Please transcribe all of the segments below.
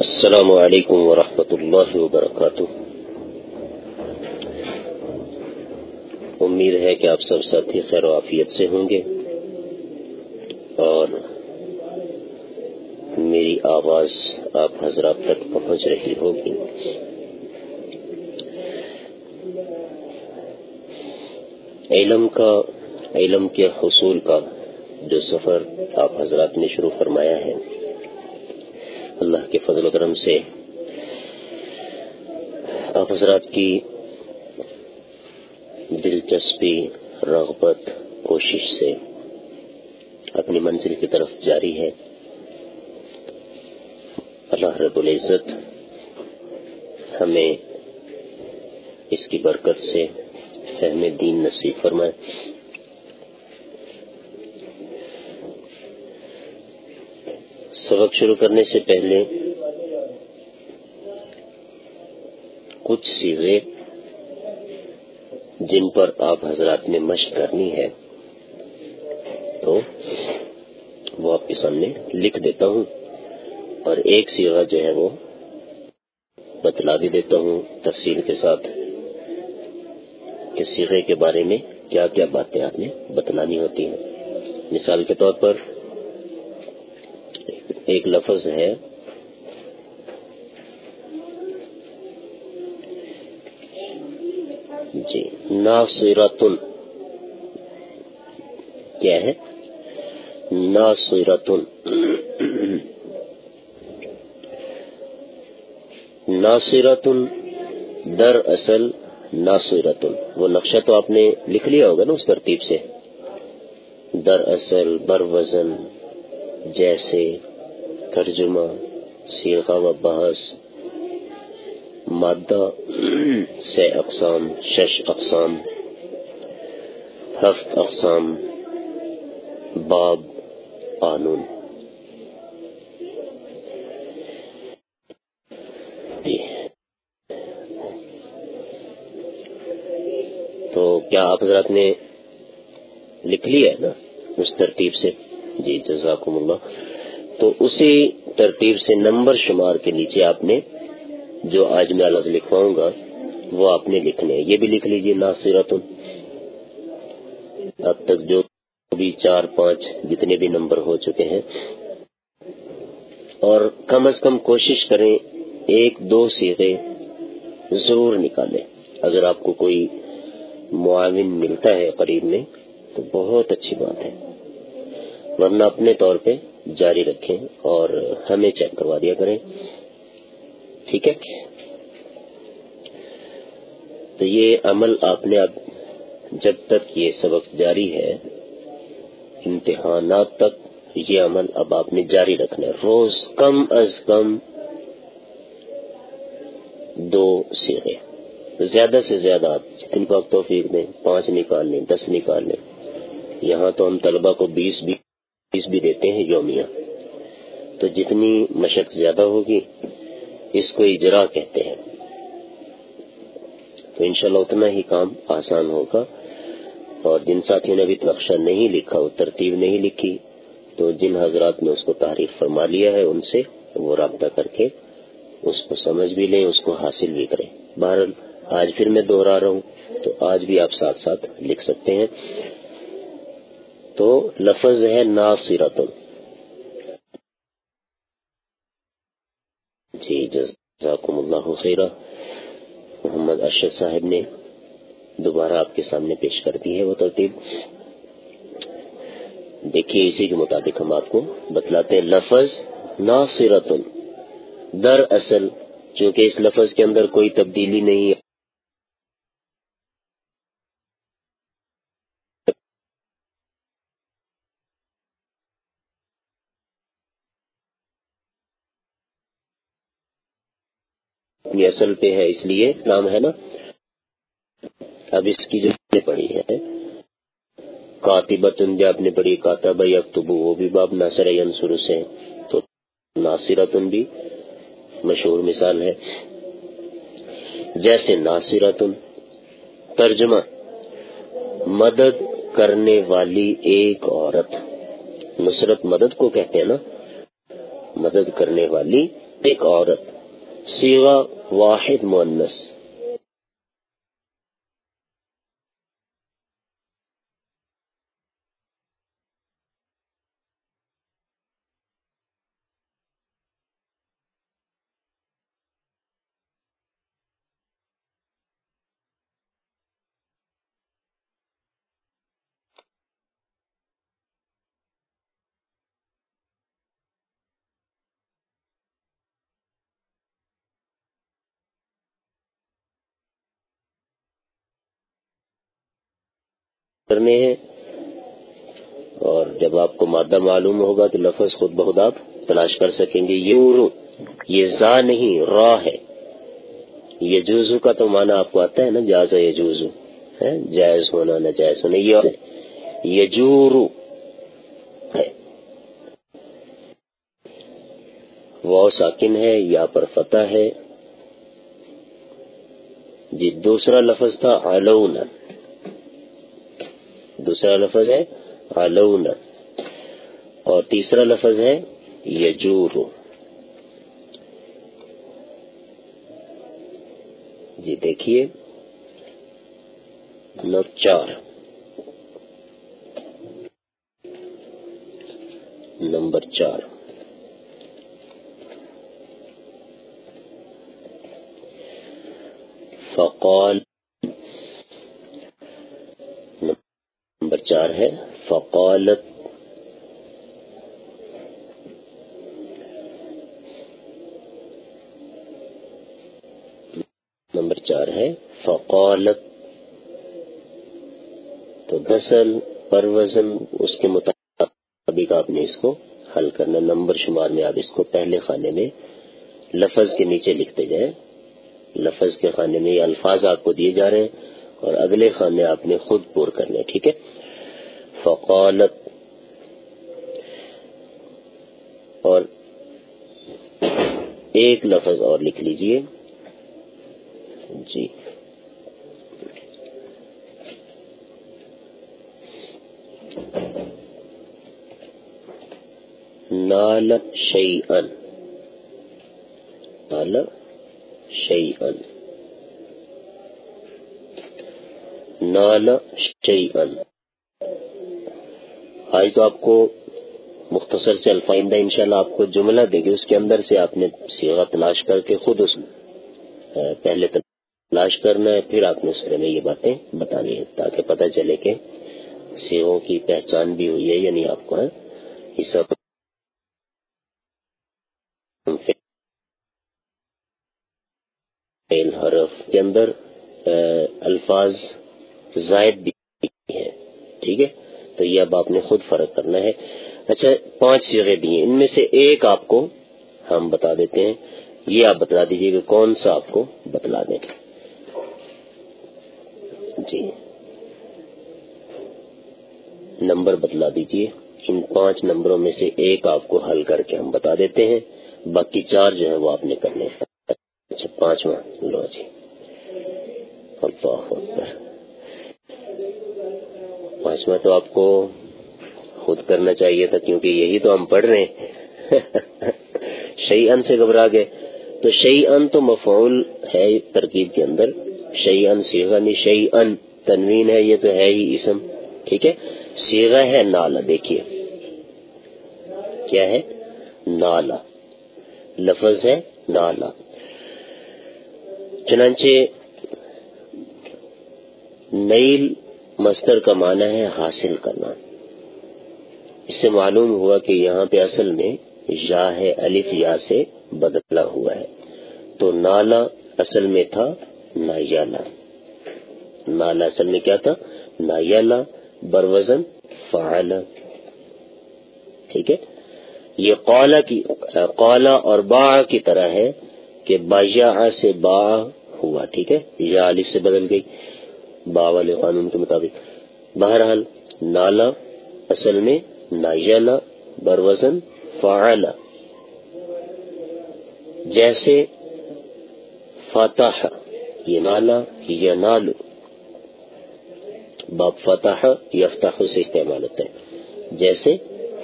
السلام علیکم ورحمۃ اللہ وبرکاتہ امید ہے کہ آپ سب ساتھی خیر و عافیت سے ہوں گے اور میری آواز آپ حضرات تک پہنچ رہی ہوگی۔ علم کا، علم کے حصول کا جو سفر آپ حضرات نے شروع فرمایا ہے اللہ کے فضل و کرم سے آپ حضرات کی دلچسپی، رغبت، کوشش سے اپنی منزل کی طرف جاری ہے۔ اللہ رب العزت ہمیں اس کی برکت سے فہم دین نصیب فرمائے۔ سبق شروع کرنے سے پہلے کچھ سیغے جن پر آپ حضرات نے مشق کرنی ہے تو وہ آپ کے سامنے لکھ دیتا ہوں اور ایک سیغا جو ہے وہ بتلا بھی دیتا ہوں تفصیل کے ساتھ کہ سیغے کے بارے میں کیا کیا باتیں آپ نے بتلانی ہوتی ہیں۔ مثال کے طور پر ایک لفظ ہے۔ جی ناصرتن۔ کیا ہے؟ ناصرتن۔ ناصرتن در اصل ناصرتن۔ وہ نقشہ تو آپ نے لکھ لیا ہوگا نا اس ترتیب سے۔ در اصل بر وزن جیسے۔ ترجمہ سیغہ و بحث، مادہ سے اقسام، شش اقسام، ہفت اقسام، باب قانون۔ تو کیا آپ حضرات نے لکھ لیا ہے نا اس ترتیب سے؟ جی جزاکم اللہ۔ تو اسی ترتیب سے نمبر شمار کے نیچے آپ نے جو آج میں لفظ لکھواؤں گا، وہ آپ نے لکھنے یہ بھی لکھ لیجیے ناصرت اب تک جو بھی چار پانچ جتنے بھی نمبر ہو چکے ہیں۔ اور کم از کم کوشش کریں ایک دو سیغے ضرور نکالیں۔ اگر آپ کو کوئی معاون ملتا ہے قریب میں، تو بہت اچھی بات ہے۔ ورنہ اپنے طور پہ جاری رکھیں اور ہمیں چیک کروا دیا کریں۔ ٹھیک ہے؟ تو یہ عمل آپ نے اب جب تک یہ سبق جاری ہے، امتحانات تک یہ عمل اب آپ نے جاری رکھنا ہے۔ روز کم از کم دو سیغے۔ زیادہ سے زیادہ آپ جتنی وقت توفیق دیں، پانچ نکال لیں، دس نکال لیں۔ یہاں تو ہم طلبہ کو بیس بیس بھی دیتے ہیں یومیہ۔ تو جتنی مشق زیادہ ہوگی، اس کو اجرا کہتے ہیں۔ تو انشاءاللہ اتنا ہی کام آسان ہوگا۔ اور جن ساتھیوں نے ابھی نقشہ نہیں لکھا، وہ ترتیب نہیں لکھی، تو جن حضرات نے اس کو تعریف فرما لیا ہے، ان سے وہ رابطہ کر کے اس کو سمجھ بھی لیں، اس کو حاصل بھی کریں۔ بہرحال، آج پھر میں دوہرا رہا ہوں، تو آج بھی آپ ساتھ ساتھ لکھ سکتے ہیں۔ تو لفظ ہے ناصرتن۔ جی جزاکم اللہ خیرہ۔ محمد ارشد صاحب نے دوبارہ آپ کے سامنے پیش کر دی ہے وہ ترتیب۔ دیکھیے اسی کے مطابق ہم آپ کو بتلاتے ہیں، لفظ ناصرتن۔ در اصل چونکہ اس لفظ کے اندر کوئی تبدیلی نہیں ہے اپنی اصل پہ ہے، اس لیے نام ہے نا۔ اب اس کی جو پڑھی ہے کاتبت جو آپ نے پڑھی، کاتب یکتبو وہ بھی باب ناصر ینصر سے۔ تو ناصرتن بھی مشہور مثال ہے۔ جیسے ناصرتن، ترجمہ، مدد کرنے والی ایک عورت۔ نصرت مدد کو کہتے ہیں نا۔ مدد کرنے والی ایک عورت۔ سیوا واحد مونس کرنے ہیں۔ اور جب آپ کو مادہ معلوم ہوگا تو لفظ خود بخود آپ تلاش کر سکیں گے۔ یہ یہ زا نہیں، را ہے۔ یہ جوزو کا تو معنی آپ کو آتا ہے نا، جازا یہ جوزو جائز ہونا نہ جائز ہونا، یہ یجورو ہے۔ وہ ساکن ہے، یا پر فتح ہے۔ جی دوسرا لفظ تھا علون دوسرا لفظ ہے علون اور تیسرا لفظ ہے یجور جی دیکھیے نمبر چار نمبر چار فقال نمبر چار ہے فقالت نمبر چار ہے فقالت تو دسل پر وزن اس کے مطابق آپ نے اس کو حل کرنا نمبر شمار میں آپ اس کو پہلے خانے میں لفظ کے نیچے لکھتے جائیں۔ لفظ کے خانے میں یہ الفاظ آپ کو دیے جا رہے ہیں اور اگلے خانے آپ نے خود پور کرنے ٹھیک ہے؟ فقالت اور ایک لفظ اور لکھ لیجیے۔ جی۔ نال شعی نال شعی نال شعی آج تو آپ کو مختصر سے الفائندہ انشاءاللہ آپ کو جملہ دے گی۔ اس کے اندر سے آپ نے سیغہ تلاش کر کے خود اس پہلے تلاش کرنا ہے، پھر آپ نے اس میں یہ باتیں بتانی ہے تاکہ پتہ چلے کہ سیغوں کی پہچان بھی ہوئی ہے یا نہیں آپ کو یہ سب حرف کے اندر الفاظ زائد بھی ہیں۔ ٹھیک ہے؟ تو یہ اب آپ نے خود فرق کرنا ہے۔ اچھا پانچ جگہ دیے ان میں سے ایک آپ کو ہم بتا دیتے ہیں۔ یہ آپ بتلا دیجیے کہ کون سا آپ کو بتلا دیں۔ جی۔ نمبر بتلا دیجیے ان پانچ نمبروں میں سے ایک آپ کو حل کر کے ہم بتا دیتے ہیں۔ باقی چار جو ہے وہ آپ نے کرنے اچھا پانچواں۔ لو جی۔ اللہ اکبر۔ پانچواں تو آپ کو خود کرنا چاہیے تھا کیونکہ یہی تو ہم پڑھ رہے ہیں۔ شعی ان سے گھبرا گئے۔ تو شعی ان تو مفعول ہے ترکیب کے اندر۔ شعی ان سیغا نہیں شعی ان تنوین ہے، یہ تو ہے ہی اسم۔ ٹھیک ہے؟ سیغا ہے نالا، دیکھیے۔ کیا ہے؟ نالا۔ لفظ ہے نالا۔ چنانچہ نیل مستر کا معنی ہے حاصل کرنا۔ اس سے معلوم ہوا کہ یہاں پہ اصل میں یا ہے الف یا سے بدلا ہوا ہے۔ تو نالا اصل میں تھا نایالا۔ نالا اصل میں کیا تھا؟ نایالا، بروزن فعلا ٹھیک ہے؟ یہ قولا کی قولا اور با کی طرح ہے کہ بایا سے با ہوا۔ ٹھیک ہے؟ یا الف سے بدل گئی۔ با والے قانون کے مطابق۔ بہرحال، نالا، اصل میں نایلا بروزن فعلا جیسے فتح یہ نالا یا نالو۔ باب فتح یفتح سے استعمال ہوتا ہے۔ جیسے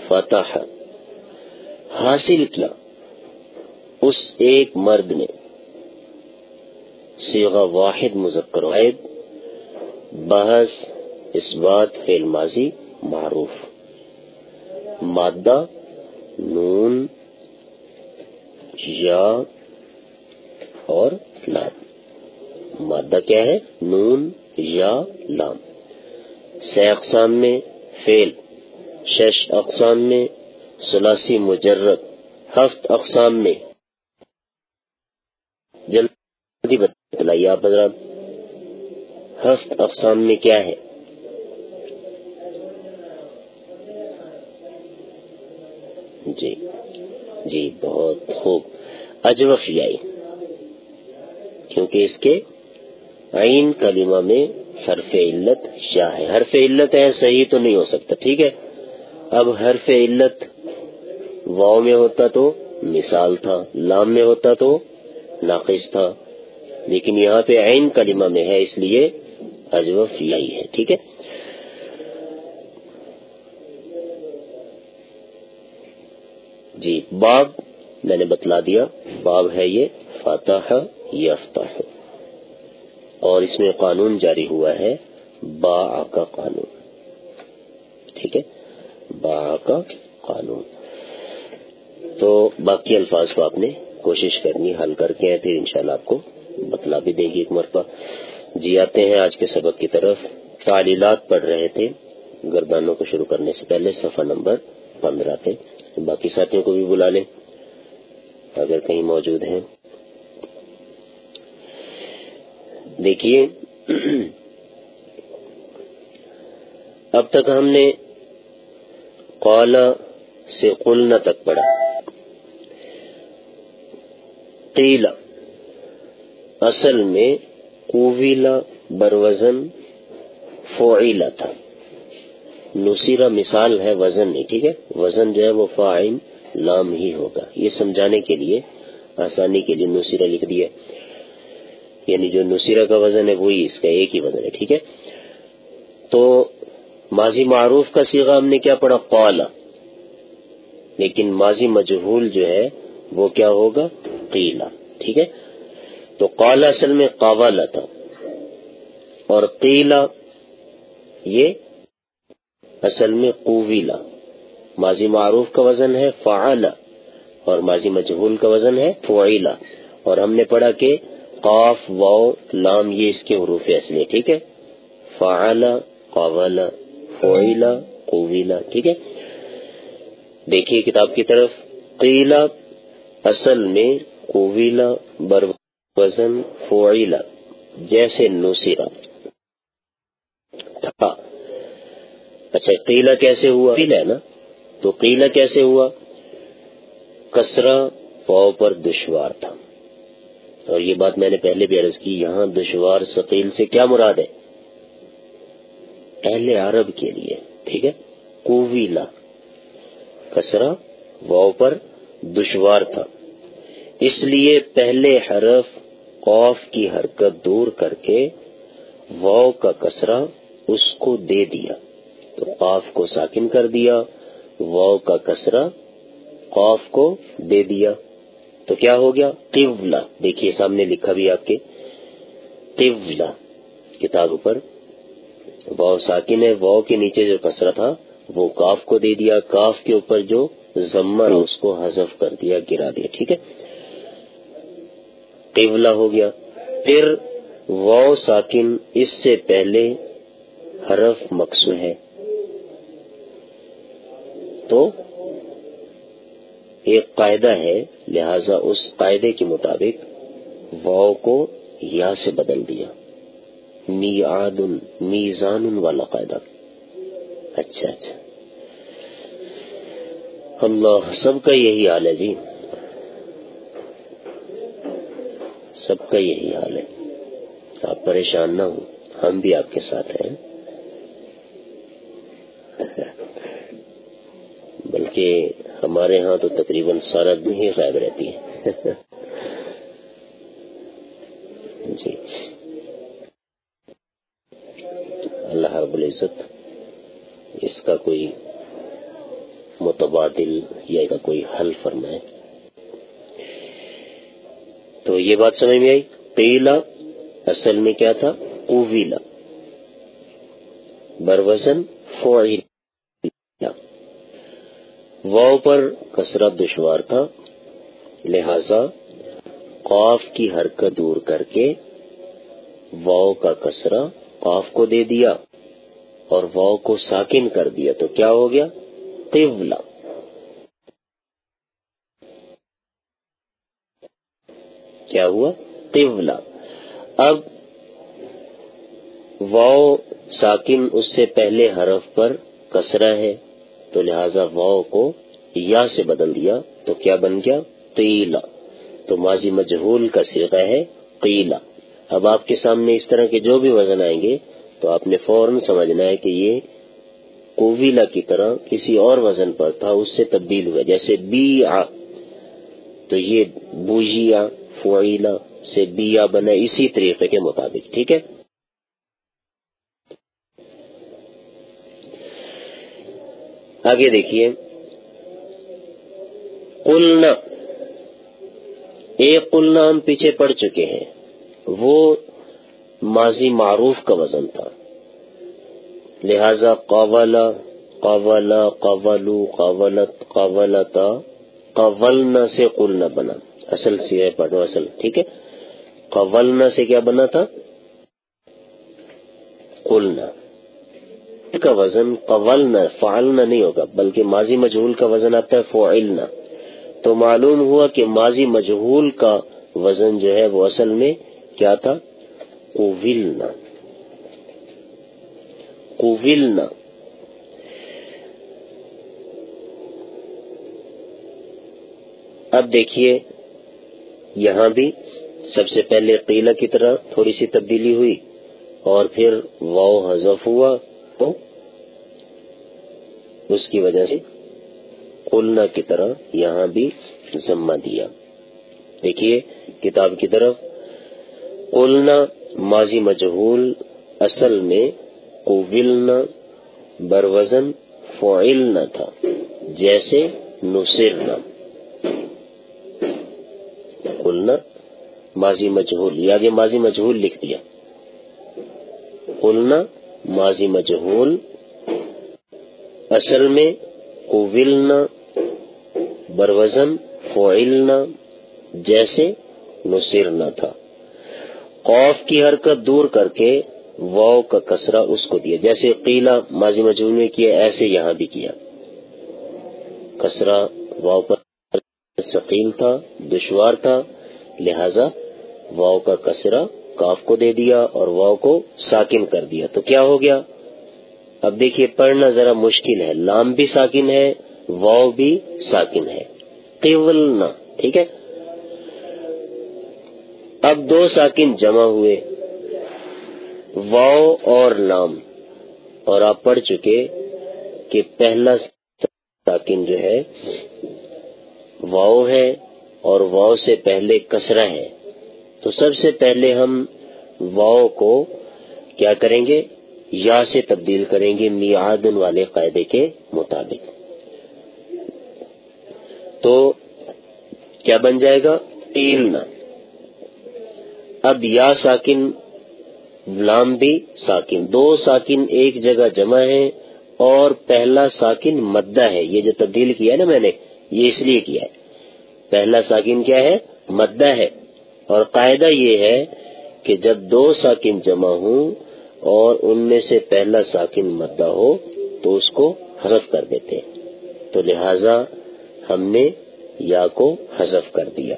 فتح حاصل کیا۔ اس ایک مرد نے۔ سیغا واحد مذکر واحد بحث اس بات فیل ماضی معروف۔ مادہ نون یا اور لام۔ مادہ کیا ہے؟ نون یا لام۔ سے اقسام میں فیل شش اقسام میں سلاسی مجرد، ہفت اقسام میں۔ جلدی بتلائیے آپ حضرات۔ ہفت اقسام میں کیا ہے۔ جی جی بہت خوب۔ اجوف یائی کیونکہ اس کے عین کلمہ میں حرف علت شاہ ہے۔ حرف علت ہے صحیح تو نہیں ہو سکتا، ٹھیک ہے۔ اب حرف علت واؤ میں ہوتا تو مثال تھا، لام میں ہوتا تو ناقص تھا۔ لیکن یہاں پہ عین کلمہ میں ہے، اس لیے اجوف یائی ہے، ٹھیک ہے؟ جی باب میں نے بتلا دیا، باب ہے یہ فاتح یفتح۔ اور اس میں قانون جاری ہوا ہے با کا قانون۔ ٹھیک ہے؟ با کا قانون۔ تو باقی الفاظ کو آپ نے کوشش کرنی، حل کر کے پھر انشاءاللہ آپ کو بتلا بھی دے گی ایک مرتبہ۔ جی آتے ہیں آج کے سبق کی طرف۔ تعلیلات پڑھ رہے تھے۔ گردانوں کو شروع کرنے سے پہلے صفحہ نمبر پندرہ پہ۔ باقی ساتھیوں کو بھی بلا لیں۔ اگر کہیں موجود ہیں۔ دیکھیے۔ اب تک ہم نے قالا سے قلنا تک پڑھا۔ قیلا اصل میں قویلا بروزن فعیلا تھا نصیرہ مثال ہے وزن نہیں، ٹھیک ہے؟ وزن جو ہے وہ فائن لام ہی ہوگا۔ یہ سمجھانے کے لیے، آسانی کے لیے نصیرہ لکھ دیا یعنی جو نصیرہ کا وزن ہے وہی اس کا ایک ہی وزن ہے، ٹھیک ہے؟ تو ماضی معروف کا سیگا ہم نے کیا پڑھا؟ قالا لیکن ماضی مجہول جو ہے وہ کیا ہوگا؟ قیلا ٹھیک ہے؟ تو قالا اصل میں قوالا تھا۔ اور قیلا یہ اصل میں قویلا۔ ماضی معروف کا وزن ہے فعلا اور ماضی مجہول کا وزن ہے فعیلا۔ اور ہم نے پڑھا کہ قاف واؤ لام یہ اس کے حروف اصلی ٹھیک ہے؟ فعلا قوالا فعیلا، قویلا، ٹھیک ہے؟ دیکھیے کتاب کی طرف۔ قیلا اصل میں قویلا، بر وزن فعیلا جیسے نوسیرا تھا۔ اچھا قیلا کیسے ہوا؟ قیلا ہے نا؟ تو قیلا کیسے ہوا؟ کسرا پاؤ پر دشوار تھا۔ اور یہ بات میں نے پہلے بھی عرض کی، یہاں دشوار سقیل سے کیا مراد ہے؟ اہل عرب کے لیے، ٹھیک ہے؟ کوویلا کسرا واؤ پر دشوار تھا۔ اس لیے پہلے حرف قوف کی حرکت دور کر کے واؤ کا کسرا اس کو دے دیا۔ تو قاف کو ساکن کر دیا واؤ کا کسرا قاف کو دے دیا۔ تو کیا ہو گیا؟ قولا دیکھیے سامنے لکھا بھی آپ کے۔ قولا کتاب پر واؤ ساکن ہے واؤ کے نیچے جو کسرا تھا، وہ کاف کو دے دیا۔ کاف کے اوپر جو زمر اس کو حذف کر دیا، گرا دیا۔ ٹھیک ہے؟ قبلہ ہو گیا۔ پھر واؤ ساکن اس سے پہلے حرف مقصو ہے۔ تو ایک قاعدہ ہے، لہذا اس قاعدے کے مطابق واؤ کو یا سے بدل دیا۔ می میزان والا قاعدہ۔ اچھا اچھا۔ اللہ، سب کا یہی حال ہے جی۔ سب کا یہی حال ہے۔ آپ پریشان نہ ہوں، ہم بھی آپ کے ساتھ ہیں۔ بلکہ ہمارے ہاں تو تقریباً سارا دن ہی غائب رہتی ہے۔ جی۔ اللہ رب العزت، اس کا کوئی متبادل یا کا کوئی حل فرمائے۔ تو یہ بات سمجھ میں آئی؟ قیلا اصل میں کیا تھا؟ قویلا بروزن فعیلا واؤ پر کسرت دشوار تھا، لہذا قاف کی حرکت دور کر کے واؤ کا کسرا قاف کو دے دیا اور واؤ کو ساکن کر دیا تو کیا ہو گیا؟ قبلہ کیا ہوا قبلہ۔ اب واؤ ساکن اس سے پہلے حرف پر کسرا ہے، تو لہذا واؤ کو یا سے بدل دیا تو کیا بن گیا؟ قیلا تو ماضی مجہول کا سرقہ ہے قیلا اب آپ کے سامنے اس طرح کے جو بھی وزن آئیں گے، تو آپ نے فوراً سمجھنا ہے کہ یہ کوویلا کی طرح کسی اور وزن پر تھا، اس سے تبدیل ہوا، جیسے بی آ تو یہ بوجیا فعیلا سے بیا بنا اسی طریقے کے مطابق، ٹھیک ہے؟ آگے دیکھیے۔ قلنا، ایک قلنا ہم پیچھے پڑ چکے ہیں۔ وہ ماضی معروف کا وزن تھا۔ لہذا قولا قولا قولو قولت قولتا قولنا سے قلنا بنا۔ اصل سے پڑھو اصل، ٹھیک ہے؟ قولنا سے کیا بنا تھا؟ قلنا۔ کا وزن قولنا فعلنا نہیں ہوگا، بلکہ ماضی مجہول کا وزن آتا ہے، فعلنا۔ تو معلوم ہوا کہ ماضی مجہول کا وزن جو ہے، وہ اصل میں کیا تھا؟ قوولنا۔ قوولنا۔ اب دیکھیے یہاں بھی سب سے پہلے قیلہ کی طرح تھوڑی سی تبدیلی ہوئی اور پھر واؤ حذف ہوا تو اس کی وجہ سے قلنا کی طرح یہاں بھی ذمہ دیا۔ دیکھیے کتاب کی طرف قلنا ماضی مجہول اصل میں قولنا بروزن فعلنا تھا، جیسے نصرنا۔ ماضی مجہول، یہ آگے ماضی مجہول لکھ دیا۔ قلنا، ماضی مجہول، اصل میں قولنا، بروزن، فعلنا، جیسے نصرنا تھا۔ قوف کی حرکت دور کر کے واؤ کا کسرا اس کو دیا۔ جیسے قیلا ماضی مجہول میں کیا، ایسے یہاں بھی کیا۔ کسرا واؤ پر ثقیل تھا، دشوار تھا، لہذا واؤ کا کسرا کاف کو دے دیا اور واؤ کو ساکن کر دیا۔ تو کیا ہو گیا؟ اب دیکھیے، پڑھنا ذرا مشکل ہے۔ لام بھی ساکن ہے واؤ بھی ساکن ہے۔ قیولنا ٹھیک ہے؟ اب دو ساکن جمع ہوئے۔ واؤ اور لام۔ اور آپ پڑھ چکے کہ پہلا ساکن جو ہے واؤ ہے اور واؤ سے پہلے کسرا ہے۔ تو سب سے پہلے ہم واؤ کو کیا کریں گے؟ یا سے تبدیل کریں گے میادن والے قاعدے کے مطابق۔ تو کیا بن جائے گا؟ تیلنا اب یا ساکن، لام بھی ساکن۔ دو ساکن ایک جگہ جمع ہے اور پہلا ساکن مدہ ہے۔ یہ جو تبدیل کیا ہے نا میں نے، یہ اس لیے کیا ہے۔ پہلا ساکن کیا ہے؟ مدہ ہے۔ اور قاعدہ یہ ہے کہ جب دو ساکن جمع ہوں اور ان میں سے پہلا ساکن مدہ ہو تو اس کو حذف کر دیتے تو لہذا ہم نے یا کو حذف کر دیا۔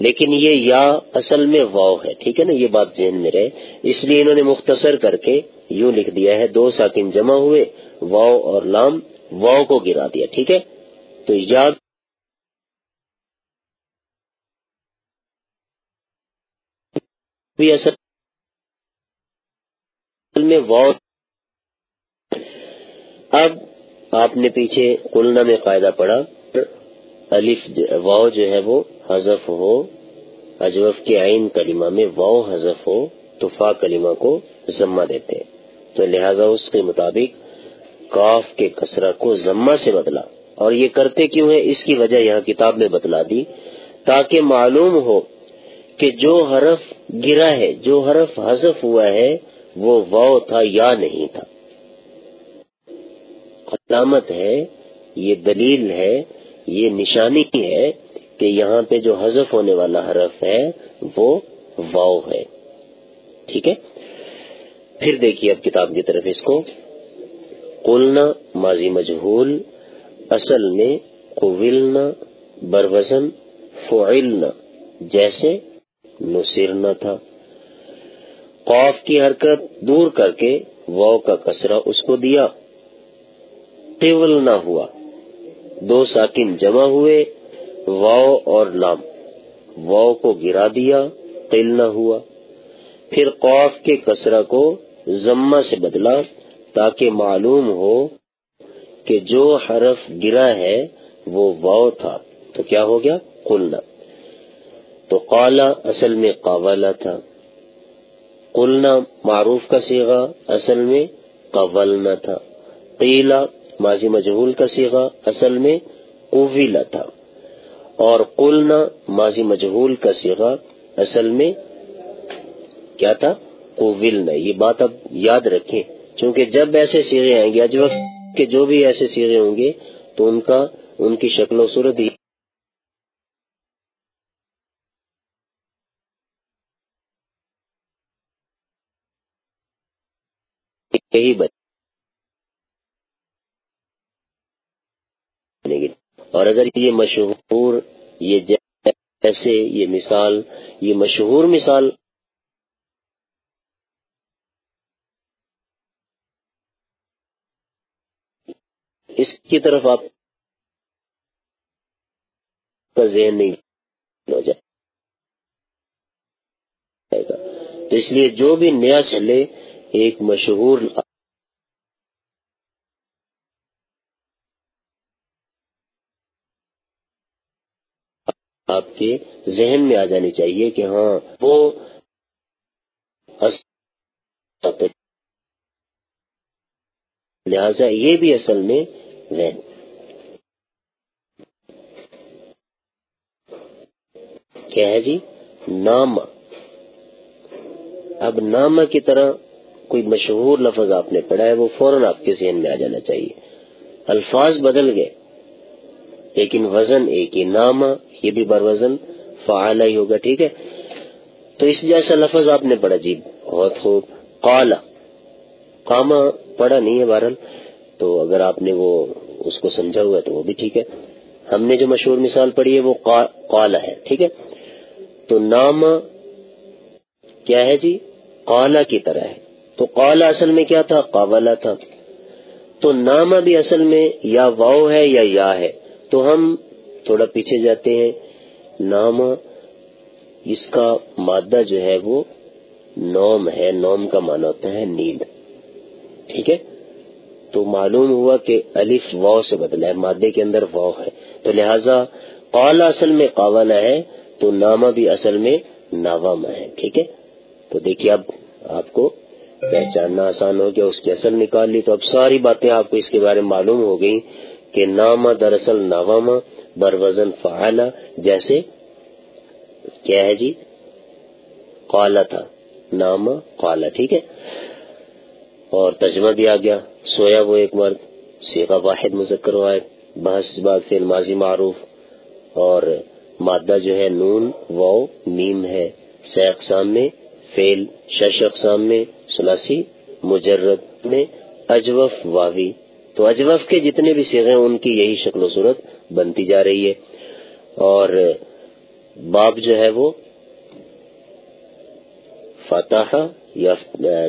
لیکن یہ یا اصل میں واؤ ہے، ٹھیک ہے نا؟ یہ بات ذہن میں رہے۔ اس لیے انہوں نے مختصر کر کے یوں لکھ دیا ہے، دو ساکن جمع ہوئے واؤ اور لام واؤ کو گرا دیا، ٹھیک ہے؟ تو یا بھی اصل میں واؤ اب آپ نے پیچھے قلنا میں قاعدہ پڑھا، الف واؤ جو ہے وہ حذف ہو، اجوف کے عین کلمہ میں واؤ حذف ہو تو فا کلمہ کو ضمہ دیتے تو لہذا اس کے مطابق کاف کے کسرہ کو ضمہ سے بدلا۔ اور یہ کرتے کیوں ہے اس کی وجہ یہاں کتاب میں بتلا دی، تاکہ معلوم ہو کہ جو حرف گرا ہے، جو حرف حذف ہوا ہے، وہ واؤ تھا یا نہیں تھا۔ علامت ہے، یہ دلیل ہے، یہ نشانی ہے کہ یہاں پہ جو حذف ہونے والا حرف ہے، وہ واؤ ہے۔ ٹھیک ہے؟ پھر دیکھیے اب کتاب کی طرف اس کو۔ قلنا ماضی مجہول، اصل میں قولنا بروزن، فعلنا، جیسے نصرنا تھا۔ قوف کی حرکت دور کر کے واؤ کا کسرا اس کو دیا۔ طول نہ ہوا۔ دو ساکن جمع ہوئے۔ واؤ اور لام۔ واؤ کو گرا دیا۔ قل نہ ہوا۔ پھر قوف کے کسرا کو ضمہ سے بدلا تاکہ معلوم ہو کہ جو حرف گرا ہے وہ واؤ تھا۔ تو کیا ہو گیا؟ قلنا۔ تو قالا، اصل میں قاولا تھا۔ قلنا، معروف کا سیغا اصل میں قولنا تھا۔ قیلا، ماضی مجہول کا سیغا اصل میں اویلا تھا۔ اور قلنا، ماضی مجہول کا سیغا اصل میں کیا تھا؟ قوولنا یہ بات اب یاد رکھیں۔ چونکہ جب ایسے سیغے آئیں گے اج وقت کے جو بھی ایسے سیغے ہوں گے، تو ان کا، ان کی شکل و صورت یہی بنے گی۔ اور اگر یہ مشہور یہ جیسے یہ مثال یہ مشہور مثال اس کی طرف آپ کا ذہن نہیں ہو جائے گا۔ تو اس لیے جو بھی نیا چلے ایک مشہور آپ کے ذہن میں آ جانی چاہیے کہ ہاں وہ لہذا یہ بھی اصل میں وین۔ کیا ہے جی؟ نام اب نام کی طرح کوئی مشہور لفظ آپ نے پڑھا ہے، وہ فوراً آپ کے ذہن میں آ جانا چاہیے۔ الفاظ بدل گئے۔ لیکن وزن ایک ہی نام یہ بھی بر وزن فعال ہی ہوگا، ٹھیک ہے؟ تو اس جیسا لفظ آپ نے پڑھا جی بہت خوب۔ کالا کاما پڑھا نہیں ہے بہرحال۔ تو اگر آپ نے وہ، اس کو سمجھا ہوا تو وہ بھی ٹھیک ہے۔ ہم نے جو مشہور مثال پڑھی ہے، وہ کالا ہے، ٹھیک ہے؟ تو نام کیا ہے جی؟ کالا کی طرح ہے۔ تو قالا اصل میں کیا تھا؟ قابلہ تھا۔ تو نامہ بھی اصل میں یا واؤ ہے یا یا ہے۔ تو ہم تھوڑا پیچھے جاتے ہیں۔ نامہ اس کا مادہ جو ہے وہ نوم ہے۔ نوم کا معنی ہوتا ہے نیند۔ ٹھیک ہے؟ تو معلوم ہوا کہ الف واؤ سے بدلا ہے، مادے کے اندر واؤ ہے۔ تو لہذا قالا اصل میں قابلہ ہے، تو نامہ بھی اصل میں ناوامہ ہے۔ ٹھیک ہے؟ تو دیکھیے اب آپ کو پہچاننا آسان ہو گیا، اس کی اصل نکال لی تو اب ساری باتیں آپ کو اس کے بارے میں معلوم ہو گئی کہ نامہ دراصل نواما بر وزن فعلا جیسے کیا ہے جی؟ قالا تھا نامہ قالا، ٹھیک ہے؟ اور ترجمہ بھی آ گیا، سویا وہ ایک مرد سیکھا واحد مذکر ہوا ہے، بحث بات فی ماضی معروف، اور مادہ جو ہے نون و میم ہے سی اقسام میں فیل شش اقسام میں، سلاسی مجرد میں، اجوف واوی۔ تو اجوف کے جتنے بھی سیغے ہیں، ان کی یہی شکل و صورت بنتی جا رہی ہے۔ اور باب جو ہے وہ فتح یا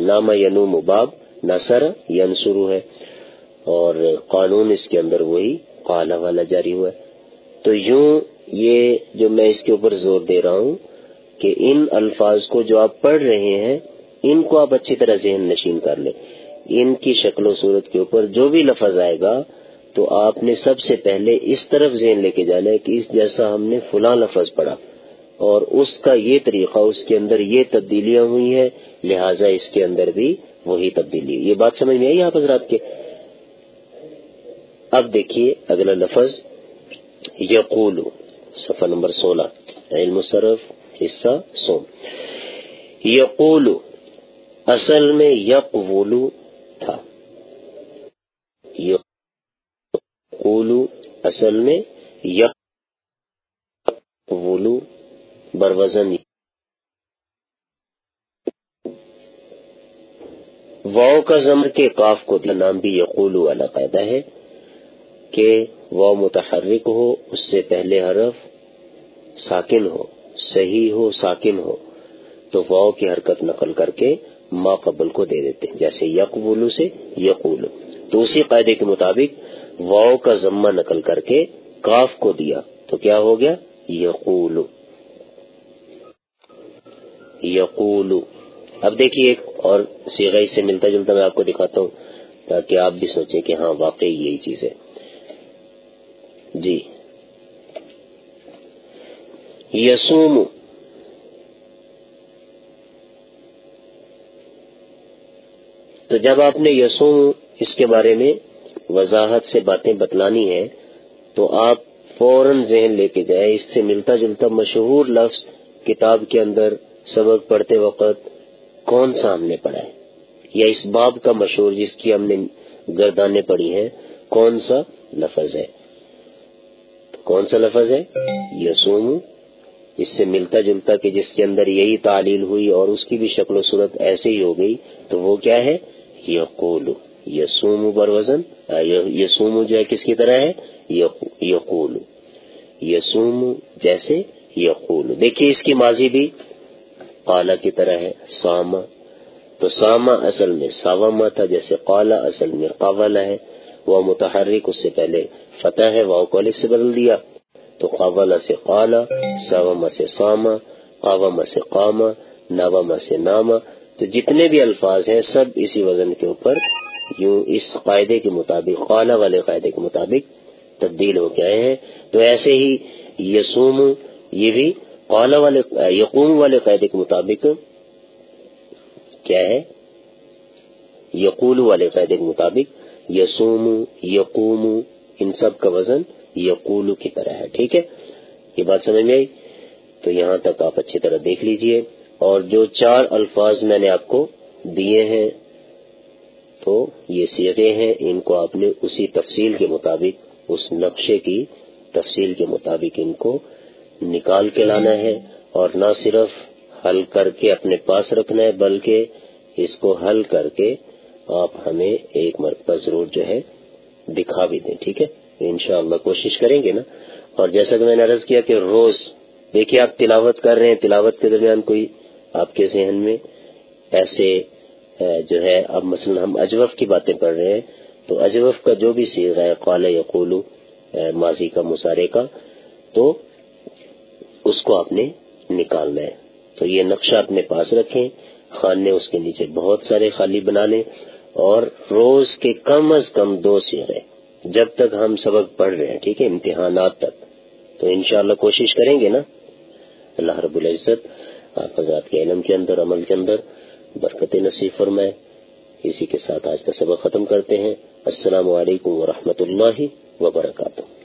نام ینوم باب، نصر ینسرو ہے۔ اور قانون اس کے اندر وہی قالا والا جاری ہوا ہے۔ تو یوں یہ جو میں اس کے اوپر زور دے رہا ہوں کہ ان الفاظ کو جو آپ پڑھ رہے ہیں، ان کو آپ اچھی طرح ذہن نشین کر لیں۔ ان کی شکل و صورت کے اوپر جو بھی لفظ آئے گا، تو آپ نے سب سے پہلے اس طرف ذہن لے کے جانا ہے کہ اس جیسا ہم نے فلاں لفظ پڑھا۔ اور اس کا یہ طریقہ، اس کے اندر یہ تبدیلیاں ہوئی ہیں، لہٰذا اس کے اندر بھی وہی تبدیلی۔ یہ بات سمجھ میں آئی آپ حضرات کے؟ اب دیکھیے اگلا لفظ یقول صفحہ نمبر سولہ، علم صرف۔ حصہ سوم یقولو اصل میں یقولو تھا۔ یقولو اصل میں یقولو بروزن واؤ کا زمر کے کاف کو نام بھی یقول والا قاعدہ ہے کہ واؤ متحرک ہو، اس سے پہلے حرف ساکن ہو۔ صحیح ہو، ساکن ہو، تو واؤ کی حرکت نقل کر کے ما قبل کو دے دیتے جیسے یقبولو سے یقول۔ تو اسی قاعدے کے مطابق واؤ کا ضمہ نقل کر کے کاف کو دیا۔ تو کیا ہو گیا؟ یقول۔ یقول۔ اب دیکھیے ایک اور سیغ سے ملتا جلتا میں آپ کو دکھاتا ہوں، تاکہ آپ بھی سوچیں کہ ہاں واقعی یہی چیز ہے۔ جی۔ یسوم تو جب آپ نے یسوم اس کے بارے میں وضاحت سے باتیں بتلانی ہے تو آپ فوراً ذہن لے کے جائے اس سے ملتا جلتا مشہور لفظ کتاب کے اندر سبق پڑھتے وقت کون سا ہم نے پڑھا ہے؟ یا اس باب کا مشہور جس کی ہم نے گردانے پڑھی ہیں، کون سا لفظ ہے؟ کون سا لفظ ہے؟ یسوم اس سے ملتا جلتا کہ جس کے اندر یہی تعلیل ہوئی اور اس کی بھی شکل و صورت ایسے ہی ہو گئی، تو وہ کیا ہے؟ یقول. یسوم بر وزن یسوم جو ہے کس کی طرح ہے؟ یقول. یسوم جیسے یقول. دیکھیے اس کی ماضی بھی قالا کی طرح ہے ساما تو ساما اصل میں ساواما تھا جیسے قالا اصل میں قاولا ہے. وہ متحرک اس سے پہلے فتح ہے وہ کالف سے بدل دیا. تو قاولا سے قالا ساواما سے ساما قاواما سے قاما ناواما سے ناما تو جتنے بھی الفاظ ہیں سب اسی وزن کے اوپر، یوں اس قاعدے کے مطابق قالا والے قاعدے کے مطابق تبدیل ہو کے آئے ہیں. تو ایسے ہی یسوم یہ بھی والے، یقوم والے قاعدے کے مطابق کیا ہے؟ یقول والے قاعدے کے مطابق یسوم یقوم، ان سب کا وزن یقول کی طرح ہے، ٹھیک ہے؟ یہ بات سمجھ میں آئی؟ تو یہاں تک آپ اچھی طرح دیکھ لیجیے۔ اور جو چار الفاظ میں نے آپ کو دیے ہیں، تو یہ سیغے ہیں، ان کو آپ نے اسی تفصیل کے مطابق، اس نقشے کی تفصیل کے مطابق ان کو نکال کے لانا ہے۔ اور نہ صرف حل کر کے اپنے پاس رکھنا ہے، بلکہ اس کو حل کر کے آپ ہمیں ایک مرتبہ ضرور جو ہے دکھا بھی دیں، ٹھیک ہے؟ انشاءاللہ کوشش کریں گے نا۔ اور جیسا کہ میں نے عرض کیا کہ روز، دیکھیے آپ تلاوت کر رہے ہیں، تلاوت کے درمیان کوئی آپ کے ذہن میں ایسے جو ہے، اب مثلا ہم اجوف کی باتیں پڑھ رہے ہیں، تو اجوف کا جو بھی سیغ ہے، قال یقولو ماضی کا مسارے کا، تو اس کو آپ نے نکالنا ہے۔ تو یہ نقشہ اپنے پاس رکھیں خانے اس کے نیچے بہت سارے خالی بنا لیں، اور روز کے کم از کم دو سیرے جب تک ہم سبق پڑھ رہے ہیں، ٹھیک ہے، امتحانات تک۔ تو انشاءاللہ کوشش کریں گے نا۔ اللہ رب العزت آپ حضرات کے علم کے اندر، عمل کے اندر برکت نصیب فرمائے۔ اسی کے ساتھ آج کا سبق ختم کرتے ہیں۔ السلام علیکم ورحمۃ اللہ وبرکاتہ۔